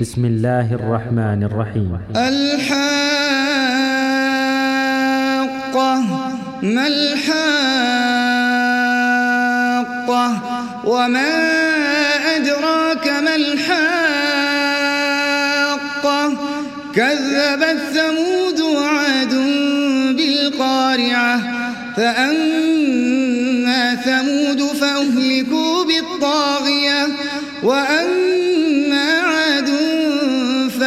بسم الله الرحمن الرحيم. الحاقة ما الحاقة؟ وما أدراك ما الحاقة؟ كذبت ثمود وعاد بالقارعة فأما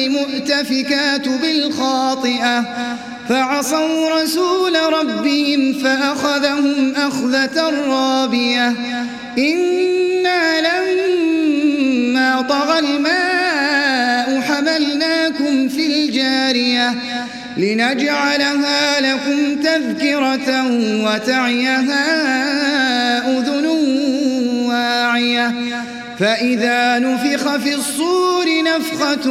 والمؤتفكات بالخاطئة. فعصوا رسول ربهم فأخذهم أخذة رابية. إنا لما طغى الماء حملناكم في الجارية. لنجعلها لكم تذكرة وتعيها أذن واعية. فإذا نفخ في الصور نفخة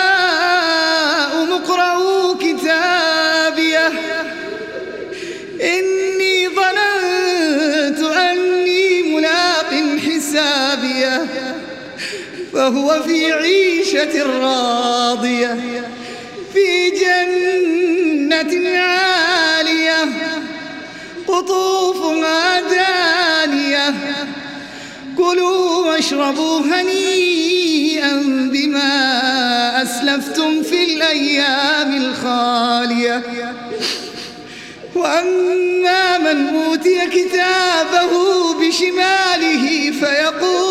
فهو في عيشة راضية في جنة عالية قطوفها دانية كلوا واشربوا هنيئا بما أسلفتم في الأيام الخالية. وأما من أوتي كتابه بشماله فيقول